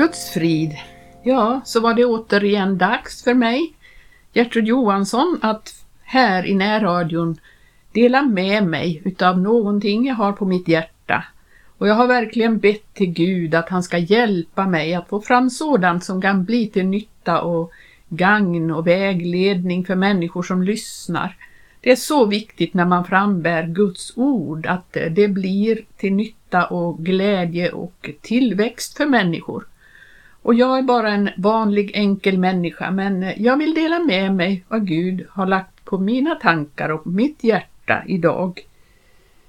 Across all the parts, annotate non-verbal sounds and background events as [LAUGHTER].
Guds frid. Ja, så var det återigen dags för mig, Gertrud Johansson, att här i närradion dela med mig utav någonting jag har på mitt hjärta. Och jag har verkligen bett till Gud att han ska hjälpa mig att få fram sådant som kan bli till nytta och gagn och vägledning för människor som lyssnar. Det är så viktigt när man frambär Guds ord att det blir till nytta och glädje och tillväxt för människor. Och jag är bara en vanlig enkel människa men jag vill dela med mig vad Gud har lagt på mina tankar och mitt hjärta idag.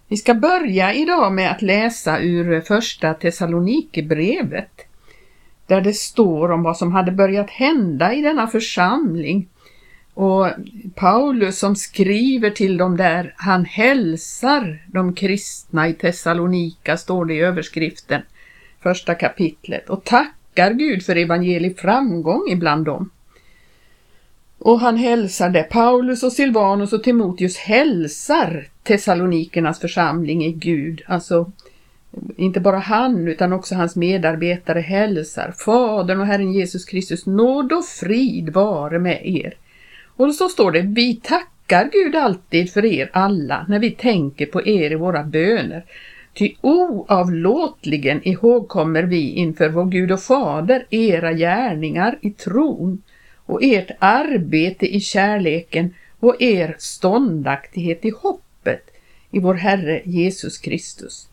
Vi ska börja idag med att läsa ur första Thessalonikerbrevet där det står om vad som hade börjat hända i denna församling. Och Paulus som skriver till dem där, han hälsar de kristna i Thessalonika, står det i överskriften, första kapitlet, och tackar Gud för evangelisk framgång ibland dem. Och han hälsade, Paulus och Silvanus och Timoteus hälsar Thessalonikernas församling i Gud, alltså inte bara han utan också hans medarbetare hälsar Fadern och Herren Jesus Kristus nåd och frid vare med er. Och så står det, vi tackar Gud alltid för er alla när vi tänker på er i våra böner. Ty oavlåtligen ihågkommer vi inför vår Gud och Fader era gärningar i tron och ert arbete i kärleken och er ståndaktighet i hoppet i vår Herre Jesus Kristus.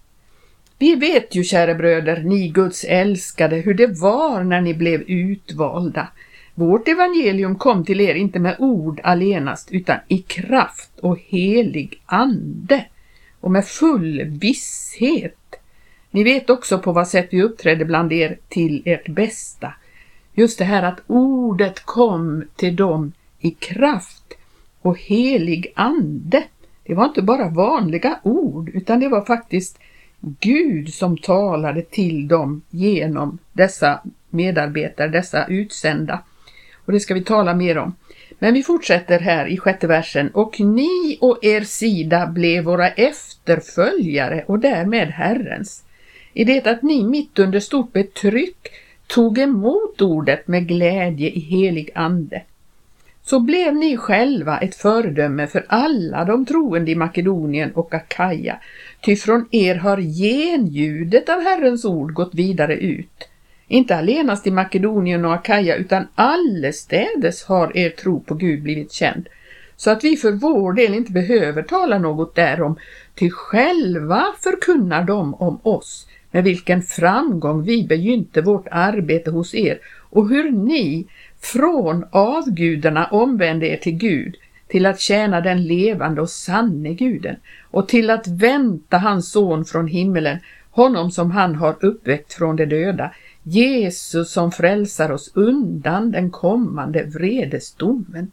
Vi vet ju, kära bröder, ni Guds älskade, hur det var när ni blev utvalda. Vårt evangelium kom till er inte med ord allenast, utan i kraft och helig ande och med full visshet. Ni vet också på vad sätt vi uppträdde bland er till ert bästa. Just det här att ordet kom till dem i kraft och helig ande. Det var inte bara vanliga ord, utan det var faktiskt Gud som talade till dem genom dessa medarbetare, dessa utsända. Och det ska vi tala mer om. Men vi fortsätter här i sjätte versen. Och ni och er sida blev våra efterföljare och därmed Herrens. I det att ni mitt under stort betryck tog emot ordet med glädje i helig ande så blev ni själva ett föredöme för alla de troende i Makedonien och Akaja, ty från er har genljudet av Herrens ord gått vidare ut. Inte allenast i Makedonien och Akaja utan allestädes har er tro på Gud blivit känd, så att vi för vår del inte behöver tala något därom, ty själva förkunnar de om oss, med vilken framgång vi begynte vårt arbete hos er och hur ni från avgudarna omvände er till Gud, till att tjäna den levande och sanne guden och till att vänta hans son från himmelen, honom som han har uppväckt från de döda, Jesus som frälsar oss undan den kommande vredesdomen.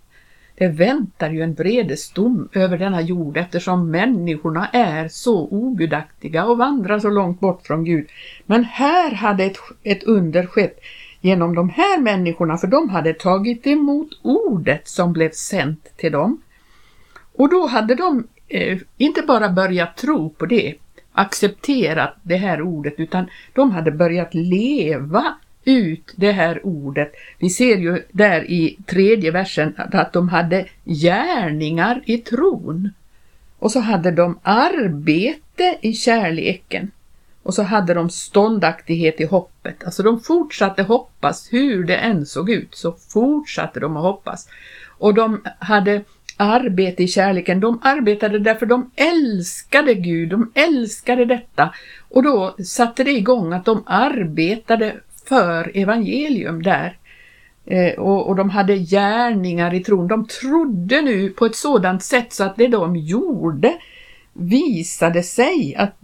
Det väntar ju en vredesdom över denna jord eftersom människorna är så ogudaktiga och vandrar så långt bort från Gud. Men här hade ett, ett under skett genom de här människorna för de hade tagit emot ordet som blev sänt till dem. Och då hade de eh, inte bara börjat tro på det, accepterat det här ordet, utan de hade börjat leva ut det här ordet. Vi ser ju där i tredje versen att de hade gärningar i tron. Och så hade de arbete i kärleken. Och så hade de ståndaktighet i hoppet. Alltså de fortsatte hoppas, hur det än såg ut så fortsatte de att hoppas. Och de hade arbete i kärleken. De arbetade därför de älskade Gud, de älskade detta. Och då satte det igång att de arbetade för evangelium där. Eh, och, och, de hade gärningar i tron. De trodde nu på ett sådant sätt så att det de gjorde visade sig, att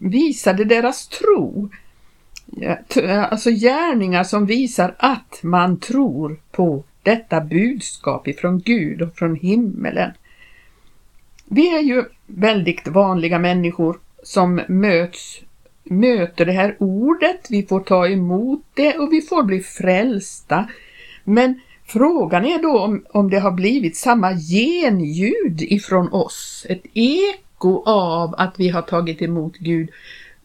visade deras tro. Alltså gärningar som visar att man tror på detta budskap ifrån Gud och från himmelen. Vi är ju väldigt vanliga människor som möts, möter det här ordet, vi får ta emot det och vi får bli frälsta. Men frågan är då om, om det har blivit samma genljud ifrån oss, ett eko av att vi har tagit emot Gud.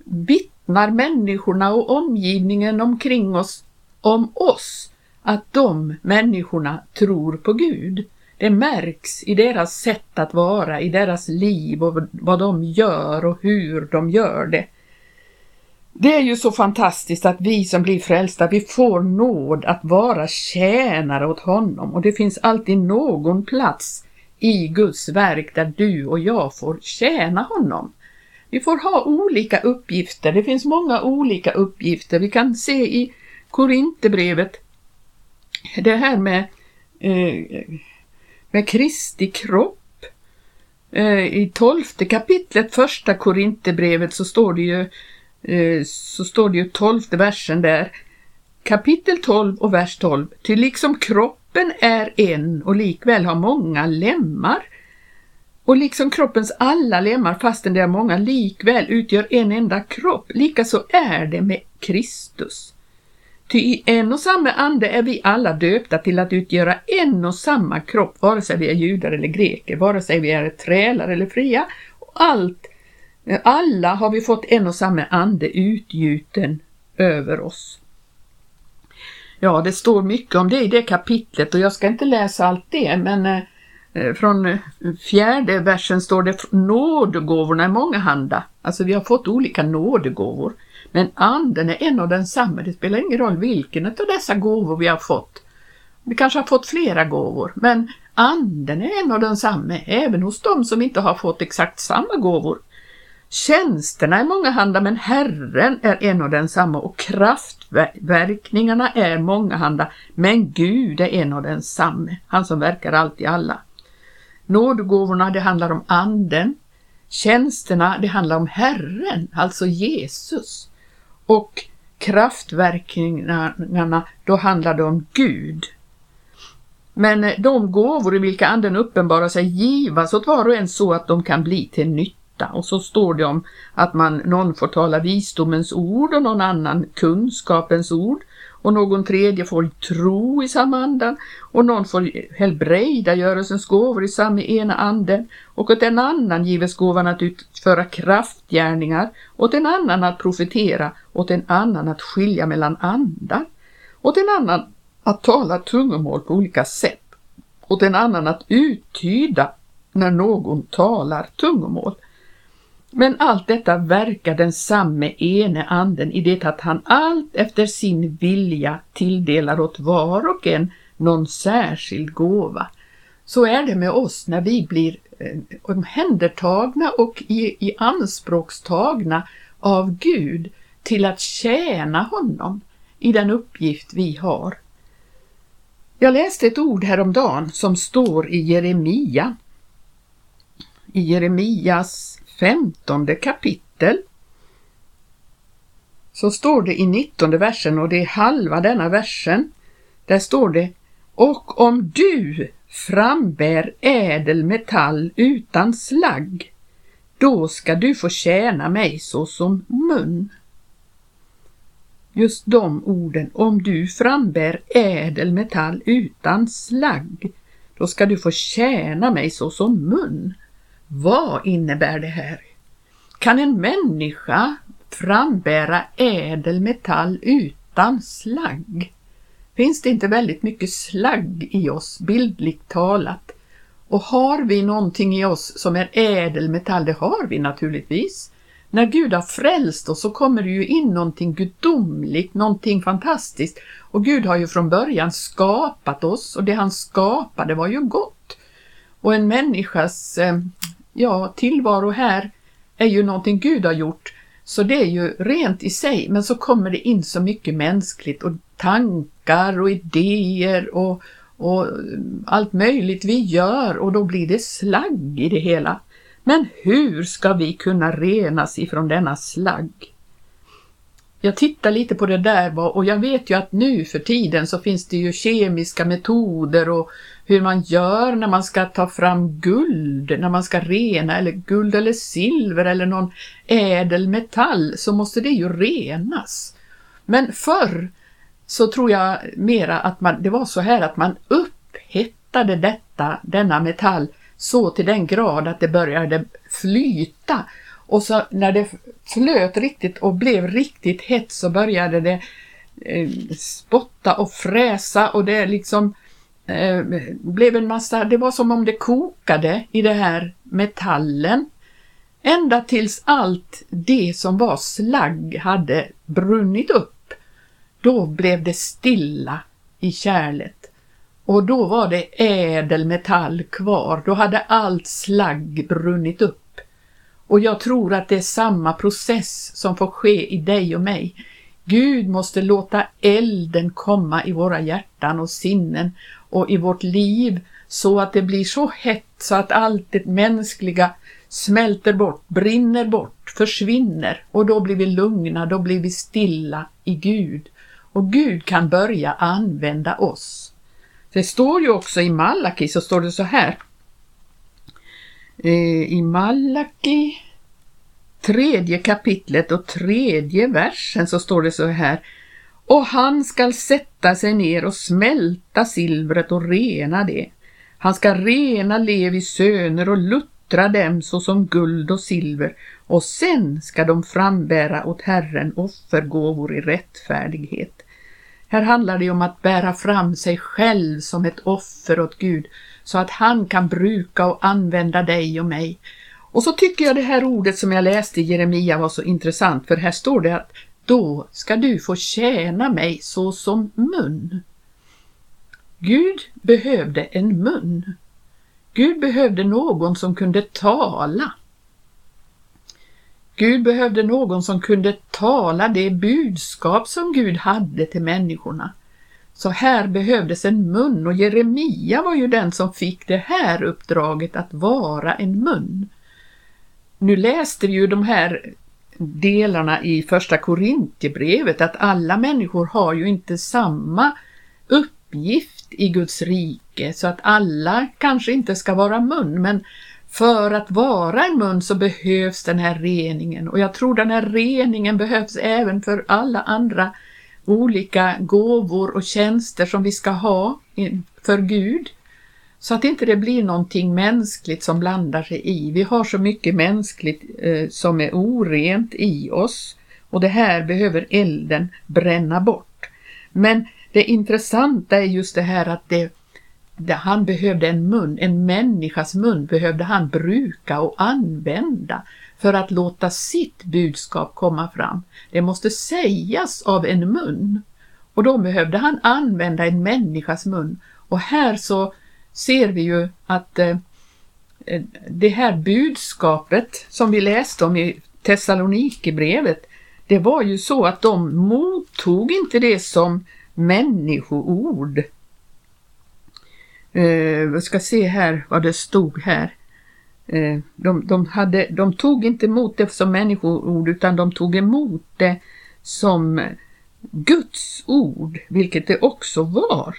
vittnar människorna och omgivningen omkring oss om oss att de människorna tror på Gud. Det märks i deras sätt att vara, i deras liv och vad de gör och hur de gör det. Det är ju så fantastiskt att vi som blir frälsta, vi får nåd att vara tjänare åt honom och det finns alltid någon plats i Guds verk där du och jag får tjäna honom. Vi får ha olika uppgifter, det finns många olika uppgifter. Vi kan se i Korinthierbrevet det här med, eh, med Kristi kropp. Eh, I tolfte kapitlet, första Korinthierbrevet, så står det ju Eh, så står det ju tolfte versen där. Kapitel 12 och vers 12. Ty liksom kroppen är en och likväl har många lemmar och liksom kroppens alla lemmar, fastän det är många, likväl utgör en enda kropp, likaså är det med Kristus. Ty i en och samma ande är vi alla döpta till att utgöra en och samma kropp, vare sig vi är judar eller greker, vare sig vi är trälar eller fria. Och allt, alla har vi fått en och samma ande utgjuten över oss. Ja, det står mycket om det i det kapitlet och jag ska inte läsa allt det, men eh, från eh, fjärde versen står det nådegåvorna är mångahanda. Alltså vi har fått olika nådegåvor. Men anden är en och densamma. Det spelar ingen roll vilken av dessa gåvor vi har fått. Vi kanske har fått flera gåvor, men anden är en och densamma även hos dem som inte har fått exakt samma gåvor. Tjänsterna är mångahanda men Herren är en och densamma och kraftverkningarna är mångahanda men Gud är en och densamme, han som verkar allt i alla. Nådgåvorna, det handlar om anden. Tjänsterna, det handlar om Herren, alltså Jesus. Och kraftverkningarna, då handlar det om Gud. Men de gåvor i vilka anden uppenbarar sig givas åt var och en så att de kan bli till nytta. Och så står det om att man, någon får tala visdomens ord och någon annan kunskapens ord. Och någon tredje får tro i samma andan. Och någon får helbrägdagörelsens gåvor i samma ena anden. Och åt en annan gives gåvan att utföra kraftgärningar, åt en annan att profetera, åt en annan att skilja mellan andar, åt en annan att tala tungomål på olika sätt, åt en annan att uttyda när någon talar tungomål. Men allt detta verkar den samme ene anden i det att han allt efter sin vilja tilldelar åt var och en någon särskild gåva. Så är det med oss när vi blir eh, omhändertagna och i, i anspråkstagna av Gud till att tjäna honom i den uppgift vi har. Jag läste ett ord häromdagen som står i Jeremia. I Jeremias femtonde kapitel så står det i nittonde versen och det är halva denna versen. Där står det Och om du frambär ädel metall utan slagg, då ska du få tjäna mig såsom mun. Just de orden, om du frambär ädel metall utan slagg, då ska du få tjäna mig såsom mun. Vad innebär det här? Kan en människa frambära ädel metall utan slagg? Finns det inte väldigt mycket slagg i oss, bildligt talat? Och har vi någonting i oss som är ädelmetall? Det har vi naturligtvis. När Gud har frälst oss så kommer det ju in någonting gudomligt, någonting fantastiskt. Och Gud har ju från början skapat oss och det han skapade var ju gott. Och en människas eh, ja, tillvaro här är ju någonting Gud har gjort, så det är ju rent i sig, men så kommer det in så mycket mänskligt och tankar och idéer och, och mm, allt möjligt vi gör och då blir det slagg i det hela. Men hur ska vi kunna renas ifrån denna slagg? Jag tittar lite på det där och jag vet ju att nu för tiden så finns det ju kemiska metoder och hur man gör när man ska ta fram guld, när man ska rena eller guld eller silver eller någon ädel metall så måste det ju renas. Men förr så tror jag mera att man, det var så här att man upphettade detta, denna metall så till den grad att det började flyta Och så när det flöt riktigt och blev riktigt hett så började det eh, spotta och fräsa och det liksom eh, blev en massa, det var som om det kokade i det här metallen. Ända tills allt det som var slagg hade brunnit upp. Då blev det stilla i kärlet. Och då var det ädel metall kvar, då hade allt slagg brunnit upp. Och jag tror att det är samma process som får ske i dig och mig. Gud måste låta elden komma i våra hjärtan och sinnen och i vårt liv så att det blir så hett så att allt det mänskliga smälter bort, brinner bort, försvinner och då blir vi lugna, då blir vi stilla i Gud. Och Gud kan börja använda oss. Det står ju också i Malaki så står det så här. Eh, I Malaki tredje kapitlet och tredje versen så står det så här. Och han skall sätta sig ner och smälta silvret och rena det. Han ska rena Levis söner och luttra dem såsom guld och silver och sen ska de frambära åt Herren offergåvor i rättfärdighet. Här handlar det om att bära fram sig själv som ett offer åt Gud så att han kan bruka och använda dig och mig. Och så tycker jag det här ordet som jag läste i Jeremia var så intressant för här står det att då ska du få tjäna mig så som mun. Gud behövde en mun. Gud behövde någon som kunde tala. Gud behövde någon som kunde tala det budskap som Gud hade till människorna. Så här behövdes en mun och Jeremia var ju den som fick det här uppdraget att vara en mun. Nu läste vi ju de här delarna i första Korintierbrevet att alla människor har ju inte samma uppgift i Guds rike så att alla kanske inte ska vara mun men för att vara en mun så behövs den här reningen och jag tror den här reningen behövs även för alla andra olika gåvor och tjänster som vi ska ha för Gud. Så att inte det blir någonting mänskligt som blandar sig i. Vi har så mycket mänskligt eh, som är orent i oss och det här behöver elden bränna bort. Men det intressanta är just det här att det, det, han behövde en mun, en människas mun behövde han bruka och använda för att låta sitt budskap komma fram. Det måste sägas av en mun och då behövde han använda en människas mun. Och här så ser vi ju att eh, det här budskapet som vi läste om i Thessalonikerbrevet, det var ju så att de mottog inte det som människoord. Eh, vi ska se här vad det stod här. Eh, de, de, hade, de tog inte emot det som människoord utan de tog emot det som Guds ord, vilket det också var.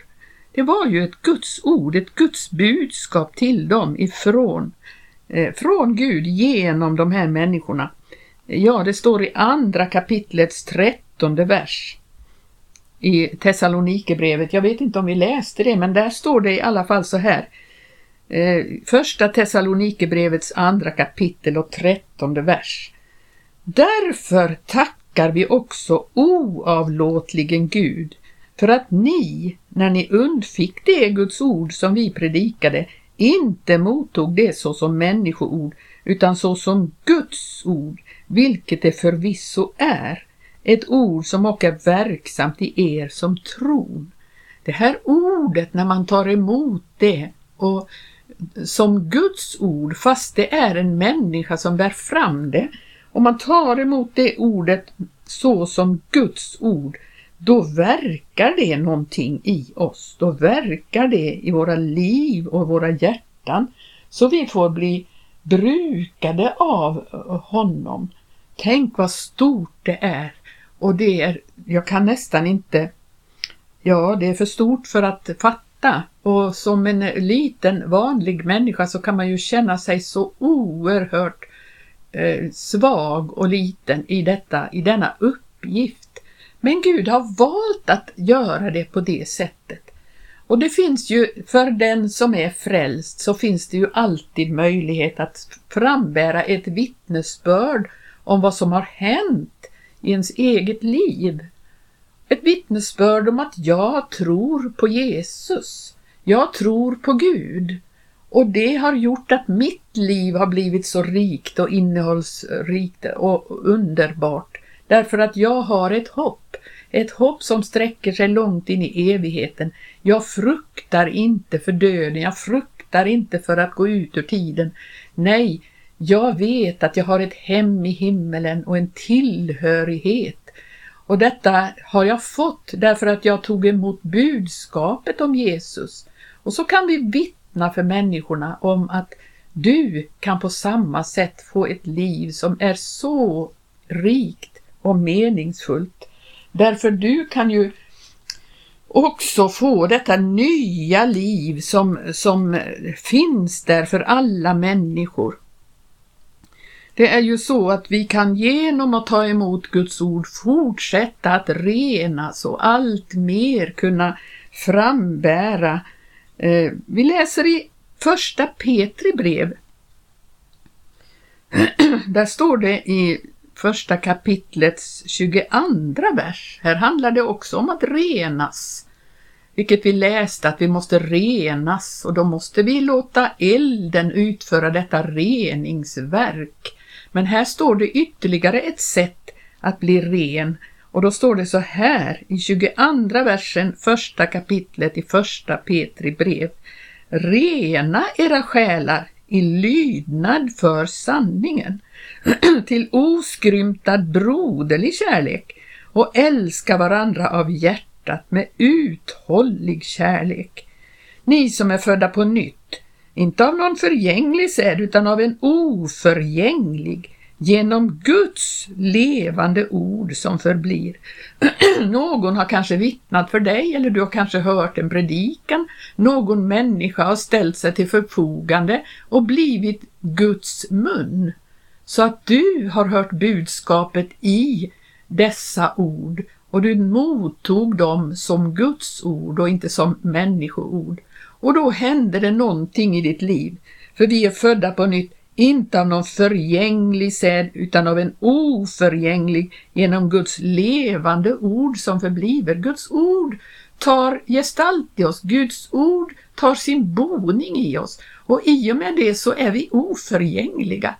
Det var ju ett Guds ord, ett Guds budskap till dem ifrån eh, från Gud genom de här människorna. Ja, det står i andra kapitlets trettonde vers i Thessalonikerbrevet. Jag vet inte om vi läste det, men där står det i alla fall så här. Eh, första Thessalonikerbrevets andra kapitel och trettonde vers. Därför tackar vi också oavlåtligen Gud för att ni, när ni undfick det Guds ord som vi predikade, inte mottog det såsom människoord utan såsom Guds ord, vilket det förvisso är, ett ord som också är verksamt i er som tron. Det här ordet, när man tar emot det och som Guds ord, fast det är en människa som bär fram det, om man tar emot det ordet så som Guds ord, då verkar det någonting i oss. Då verkar det i våra liv och våra hjärtan så vi får bli brukade av honom. Tänk vad stort det är och det är, jag kan nästan inte, ja det är för stort för att fatta och som en liten vanlig människa så kan man ju känna sig så oerhört eh, svag och liten i detta, i denna uppgift men Gud har valt att göra det på det sättet. Och det finns ju, för den som är frälst, så finns det ju alltid möjlighet att frambära ett vittnesbörd om vad som har hänt i ens eget liv. Ett vittnesbörd om att jag tror på Jesus. Jag tror på Gud. Och det har gjort att mitt liv har blivit så rikt och innehållsrikt och underbart. Därför att jag har ett hopp. Ett hopp som sträcker sig långt in i evigheten. Jag fruktar inte för döden, jag fruktar inte för att gå ut ur tiden. Nej, jag vet att jag har ett hem i himmelen och en tillhörighet. Och detta har jag fått därför att jag tog emot budskapet om Jesus. Och så kan vi vittna för människorna om att du kan på samma sätt få ett liv som är så rikt och meningsfullt. Därför du kan ju också få detta nya liv som, som finns där för alla människor. Det är ju så att vi kan genom att ta emot Guds ord fortsätta att renas och allt mer kunna frambära. Eh, vi läser i första Petri brev. [CLEARS THROAT] Där står det i första kapitlets 22 vers. Här handlar det också om att renas. Vilket vi läste att vi måste renas och då måste vi låta elden utföra detta reningsverk. Men här står det ytterligare ett sätt att bli ren och då står det så här i 22 versen första kapitlet i första Petri brev. Rena era själar i lydnad för sanningen [CLEARS THROAT] till oskrymtad broderlig kärlek och älska varandra av hjärtat med uthållig kärlek. Ni som är födda på nytt, inte av någon förgänglig säd utan av en oförgänglig, genom Guds levande ord som förblir. [CLEARS THROAT] Någon har kanske vittnat för dig eller du har kanske hört en predikan. Någon människa har ställt sig till förfogande och blivit Guds mun. Så att du har hört budskapet i dessa ord och du mottog dem som Guds ord och inte som människoord. Och då hände det någonting i ditt liv. För vi är födda på nytt, inte av någon förgänglig säd utan av en oförgänglig genom Guds levande ord som förbliver. Guds ord tar gestalt i oss, Guds ord tar sin boning i oss och i och med det så är vi oförgängliga.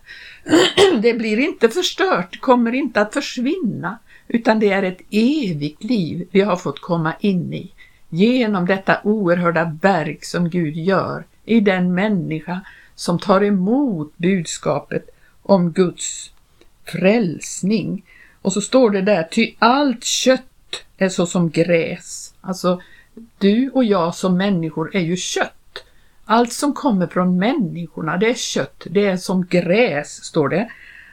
[CLEARS THROAT] Det blir inte förstört, kommer inte att försvinna, utan det är ett evigt liv vi har fått komma in i genom detta oerhörda verk som Gud gör i den människa som tar emot budskapet om Guds frälsning. Och så står det där, ty allt kött är så som gräs. Alltså, du och jag som människor är ju kött. Allt som kommer från människorna, det är kött, det är som gräs, står det.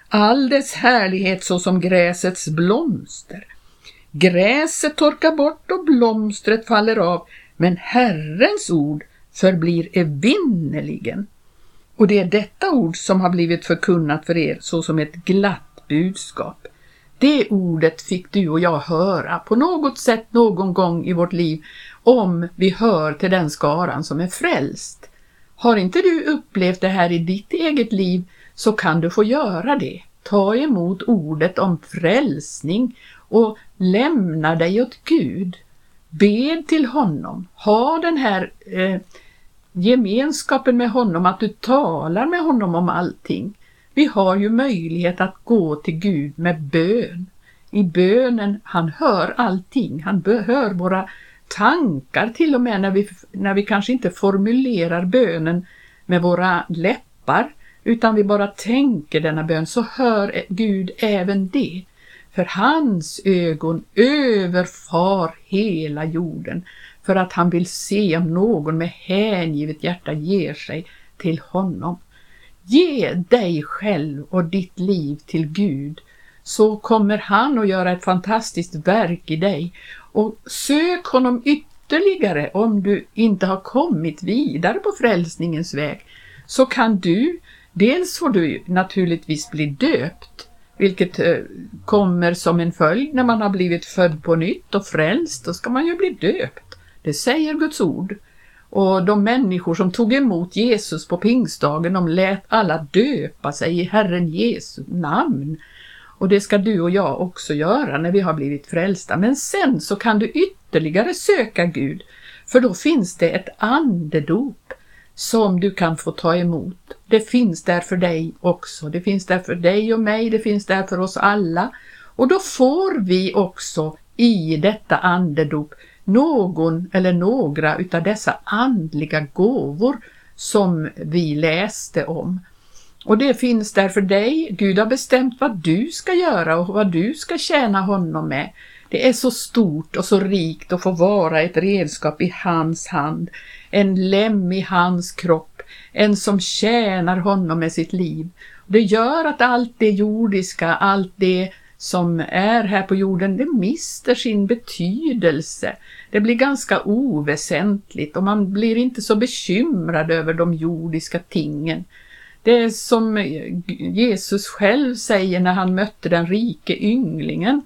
All dess härlighet så som gräsets blomster. Gräset torkar bort och blomstret faller av, men Herrens ord förblir evinnerligen. Och det är detta ord som har blivit förkunnat för er såsom ett glatt budskap. Det ordet fick du och jag höra på något sätt någon gång i vårt liv om vi hör till den skaran som är frälst. Har inte du upplevt det här i ditt eget liv så kan du få göra det. Ta emot ordet om frälsning och lämna dig åt Gud. Bed till honom. Ha den här eh, gemenskapen med honom, att du talar med honom om allting. Vi har ju möjlighet att gå till Gud med bön. I bönen, han hör allting, han hör våra tankar till och med när vi, när vi kanske inte formulerar bönen med våra läppar utan vi bara tänker denna bön så hör e- Gud även det. För hans ögon överfar hela jorden för att han vill se om någon med hängivet hjärta ger sig till honom. Ge dig själv och ditt liv till Gud så kommer han att göra ett fantastiskt verk i dig och sök honom ytterligare om du inte har kommit vidare på frälsningens väg så kan du, dels får du naturligtvis bli döpt vilket eh, kommer som en följd när man har blivit född på nytt och frälst, då ska man ju bli döpt. Det säger Guds ord. Och de människor som tog emot Jesus på pingstdagen, de lät alla döpa sig i Herren Jesu namn. Och det ska du och jag också göra när vi har blivit frälsta. Men sen så kan du ytterligare söka Gud, för då finns det ett andedop som du kan få ta emot. Det finns där för dig också. Det finns där för dig och mig, det finns där för oss alla. Och då får vi också i detta andedop någon eller några utav dessa andliga gåvor som vi läste om. Och det finns där för dig. Gud har bestämt vad du ska göra och vad du ska tjäna honom med. Det är så stort och så rikt att få vara ett redskap i hans hand, en lem i hans kropp, en som tjänar honom med sitt liv. Det gör att allt det jordiska, allt det som är här på jorden, det mister sin betydelse. Det blir ganska oväsentligt och man blir inte så bekymrad över de jordiska tingen. Det är som Jesus själv säger när han mötte den rike ynglingen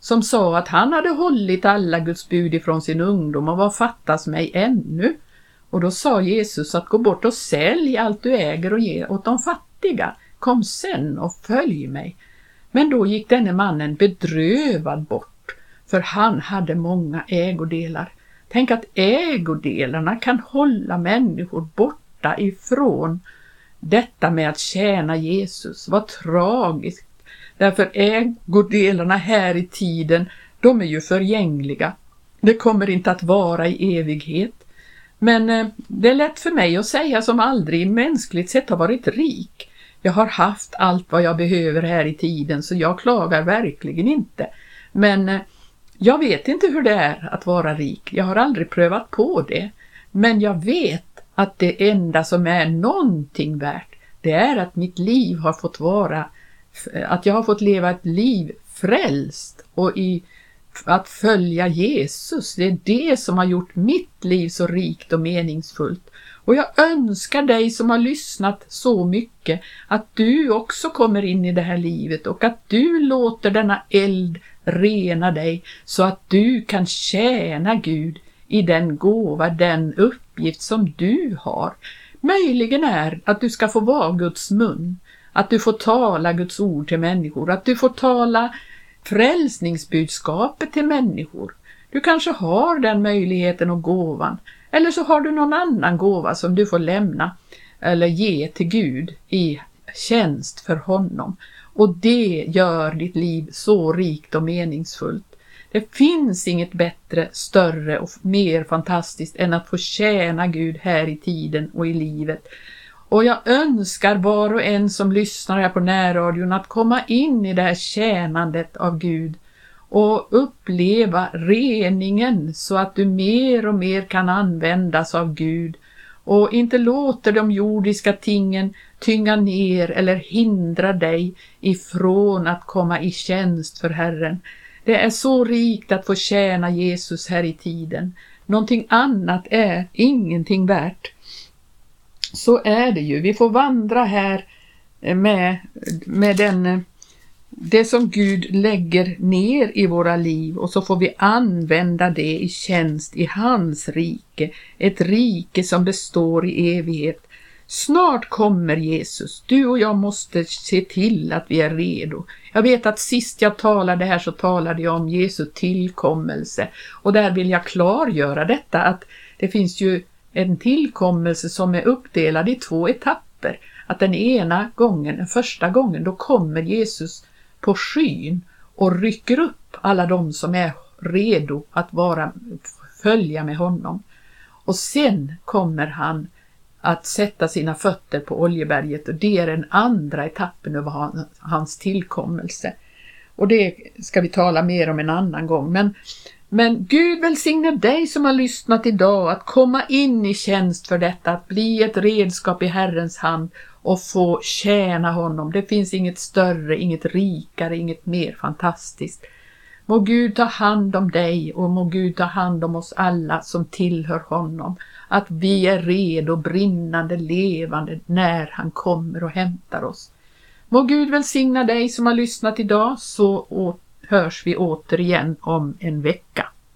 som sa att han hade hållit alla Guds bud ifrån sin ungdom och vad fattas mig ännu? Och då sa Jesus att gå bort och sälj allt du äger och ge åt de fattiga. Kom sen och följ mig. Men då gick denne mannen bedrövad bort, för han hade många ägodelar. Tänk att ägodelarna kan hålla människor borta ifrån detta med att tjäna Jesus. Vad tragiskt! Därför ägodelarna här i tiden, de är ju förgängliga. Det kommer inte att vara i evighet. Men eh, det är lätt för mig att säga som aldrig mänskligt sett har varit rik. Jag har haft allt vad jag behöver här i tiden så jag klagar verkligen inte. Men eh, jag vet inte hur det är att vara rik. Jag har aldrig prövat på det. Men jag vet att det enda som är någonting värt, det är att mitt liv har fått vara, eh, att jag har fått leva ett liv frälst och i att följa Jesus. Det är det som har gjort mitt liv så rikt och meningsfullt. Och jag önskar dig som har lyssnat så mycket att du också kommer in i det här livet och att du låter denna eld rena dig så att du kan tjäna Gud i den gåva, den uppgift som du har. Möjligen är att du ska få vara Guds mun, att du får tala Guds ord till människor, att du får tala frälsningsbudskapet till människor. Du kanske har den möjligheten och gåvan, eller så har du någon annan gåva som du får lämna eller ge till Gud i tjänst för honom. Och det gör ditt liv så rikt och meningsfullt. Det finns inget bättre, större och mer fantastiskt än att få tjäna Gud här i tiden och i livet. Och jag önskar var och en som lyssnar här på närradion att komma in i det här tjänandet av Gud och uppleva reningen så att du mer och mer kan användas av Gud och inte låter de jordiska tingen tynga ner eller hindra dig ifrån att komma i tjänst för Herren. Det är så rikt att få tjäna Jesus här i tiden. Någonting annat är ingenting värt. Så är det ju. Vi får vandra här med, med den det som Gud lägger ner i våra liv och så får vi använda det i tjänst i hans rike, ett rike som består i evighet. Snart kommer Jesus. Du och jag måste se till att vi är redo. Jag vet att sist jag talade här så talade jag om Jesu tillkommelse och där vill jag klargöra detta att det finns ju en tillkommelse som är uppdelad i två etapper. Att den ena gången, den första gången, då kommer Jesus på skyn och rycker upp alla de som är redo att vara, följa med honom. Och sen kommer han att sätta sina fötter på Oljeberget och det är den andra etappen över hans tillkommelse. Och det ska vi tala mer om en annan gång. Men, men Gud välsigne dig som har lyssnat idag att komma in i tjänst för detta, att bli ett redskap i Herrens hand och få tjäna honom. Det finns inget större, inget rikare, inget mer fantastiskt. Må Gud ta hand om dig och må Gud ta hand om oss alla som tillhör honom. Att vi är redo, brinnande, levande när han kommer och hämtar oss. Må Gud välsigna dig som har lyssnat idag så hörs vi återigen om en vecka.